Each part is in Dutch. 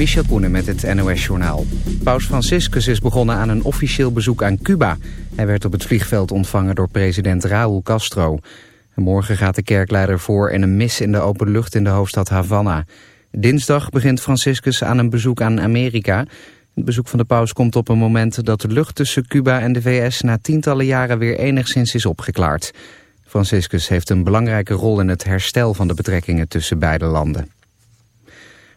Michel Koenen met het NOS-journaal. Paus Franciscus is begonnen aan een officieel bezoek aan Cuba. Hij werd op het vliegveld ontvangen door president Raúl Castro. morgen gaat de kerkleider voor in een mis in de open lucht in de hoofdstad Havana. Dinsdag begint Franciscus aan een bezoek aan Amerika. Het bezoek van de paus komt op een moment dat de lucht tussen Cuba en de VS... na tientallen jaren weer enigszins is opgeklaard. Franciscus heeft een belangrijke rol in het herstel van de betrekkingen tussen beide landen.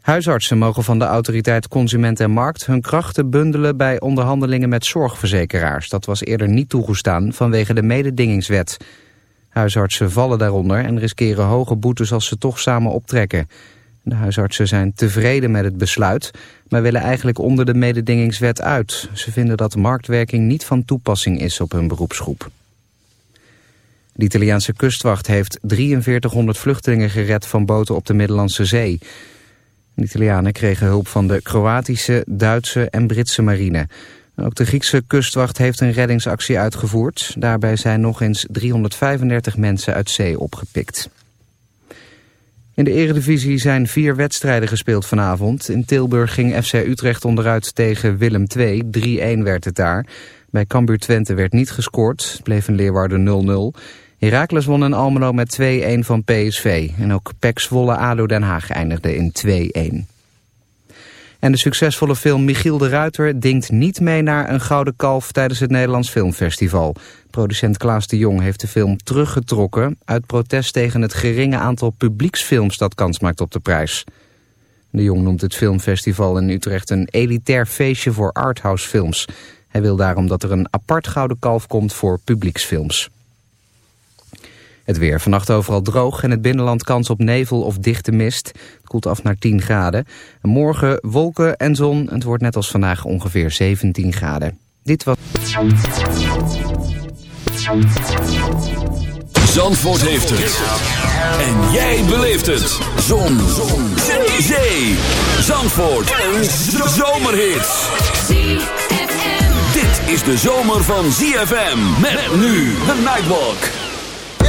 Huisartsen mogen van de autoriteit Consument en Markt hun krachten bundelen bij onderhandelingen met zorgverzekeraars. Dat was eerder niet toegestaan vanwege de mededingingswet. Huisartsen vallen daaronder en riskeren hoge boetes als ze toch samen optrekken. De huisartsen zijn tevreden met het besluit, maar willen eigenlijk onder de mededingingswet uit. Ze vinden dat marktwerking niet van toepassing is op hun beroepsgroep. De Italiaanse kustwacht heeft 4300 vluchtelingen gered van boten op de Middellandse Zee. De Italianen kregen hulp van de Kroatische, Duitse en Britse marine. Ook de Griekse kustwacht heeft een reddingsactie uitgevoerd. Daarbij zijn nog eens 335 mensen uit zee opgepikt. In de eredivisie zijn vier wedstrijden gespeeld vanavond. In Tilburg ging FC Utrecht onderuit tegen Willem II. 3-1 werd het daar. Bij Cambuur Twente werd niet gescoord. Het bleef een Leeuwarden 0-0. Heracles won in Almelo met 2-1 van PSV. En ook PEC Zwolle ADO Den Haag eindigde in 2-1. En de succesvolle film Michiel de Ruiter dingt niet mee naar een gouden kalf tijdens het Nederlands Filmfestival. Producent Klaas de Jong heeft de film teruggetrokken uit protest tegen het geringe aantal publieksfilms dat kans maakt op de prijs. De Jong noemt het filmfestival in Utrecht een elitair feestje voor arthouse films. Hij wil daarom dat er een apart gouden kalf komt voor publieksfilms. Het weer vannacht overal droog en het binnenland kans op nevel of dichte mist. Het koelt af naar 10 graden. morgen wolken en zon. Het wordt net als vandaag ongeveer 17 graden. Dit was... Zandvoort heeft het. En jij beleeft het. Zon. zon. Zee. Zandvoort. Een zomerhit. Dit is de zomer van ZFM. Met nu de Nightwalk.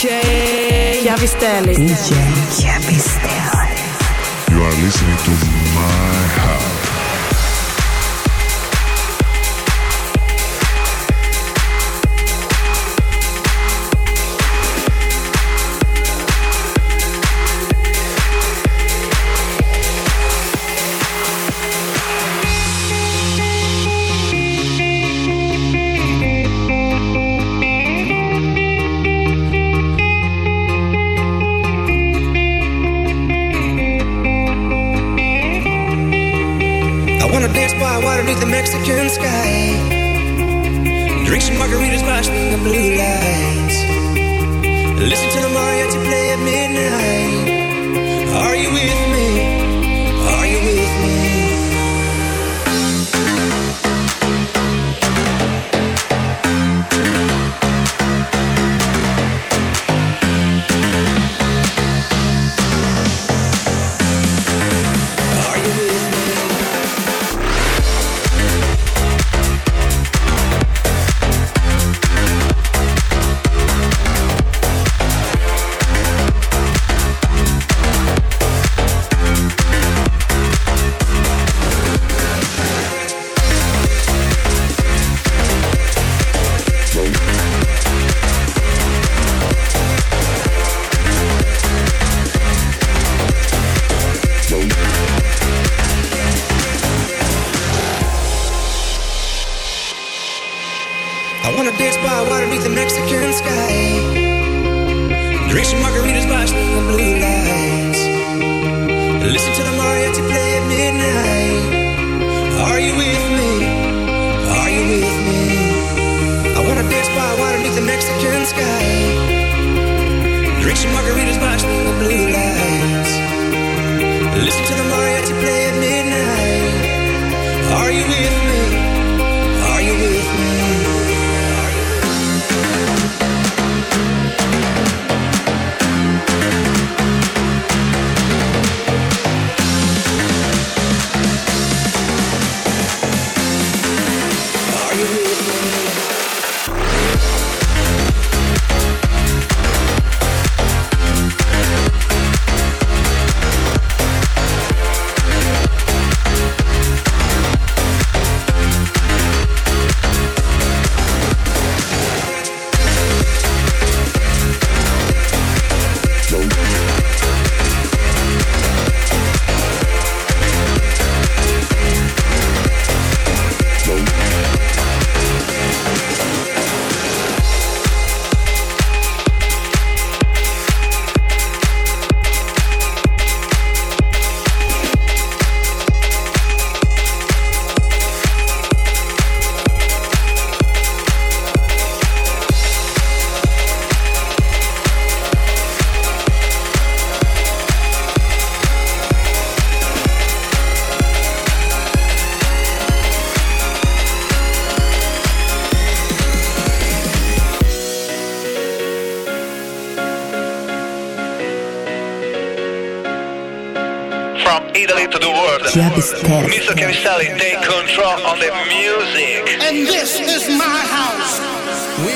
DJ Chiavistelli. DJ Chiavistelli. You are listening to my house.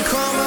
Come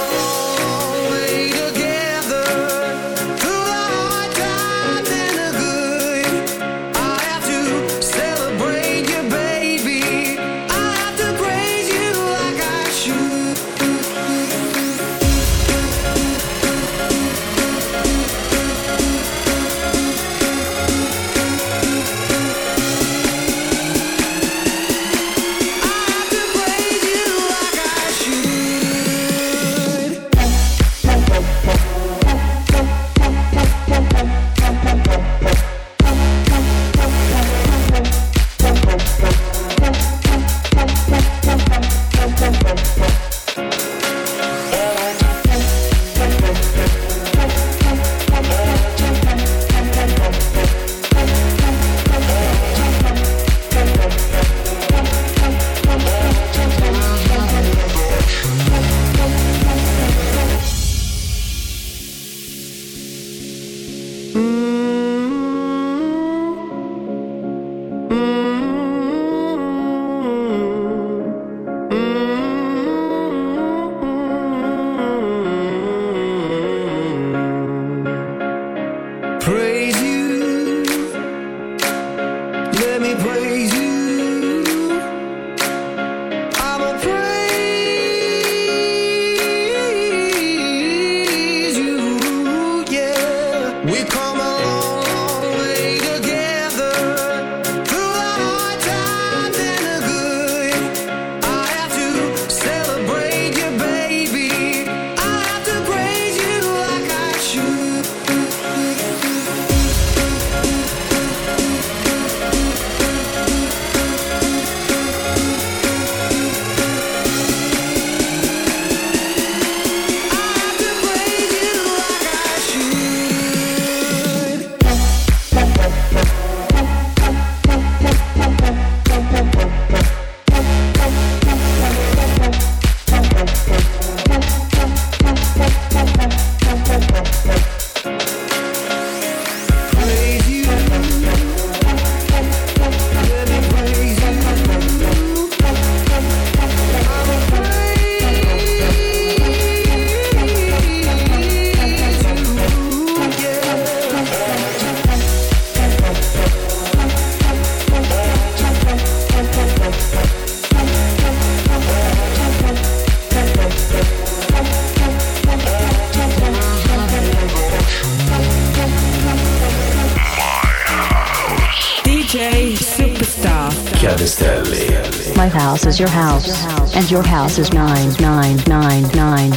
your house, and your house is 9999.